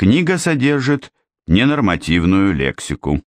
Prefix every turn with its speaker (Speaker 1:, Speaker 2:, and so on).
Speaker 1: Книга содержит ненормативную лексику.